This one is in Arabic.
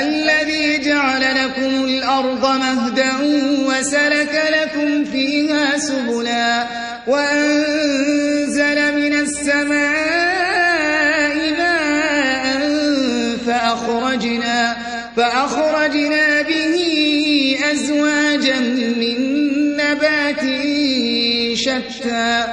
الذي جعل لكم الأرض مهدا وسلك لكم فيها سبلا وأنزل من السماء ماء فأخرجنا, فأخرجنا به أزواجا من نبات شتى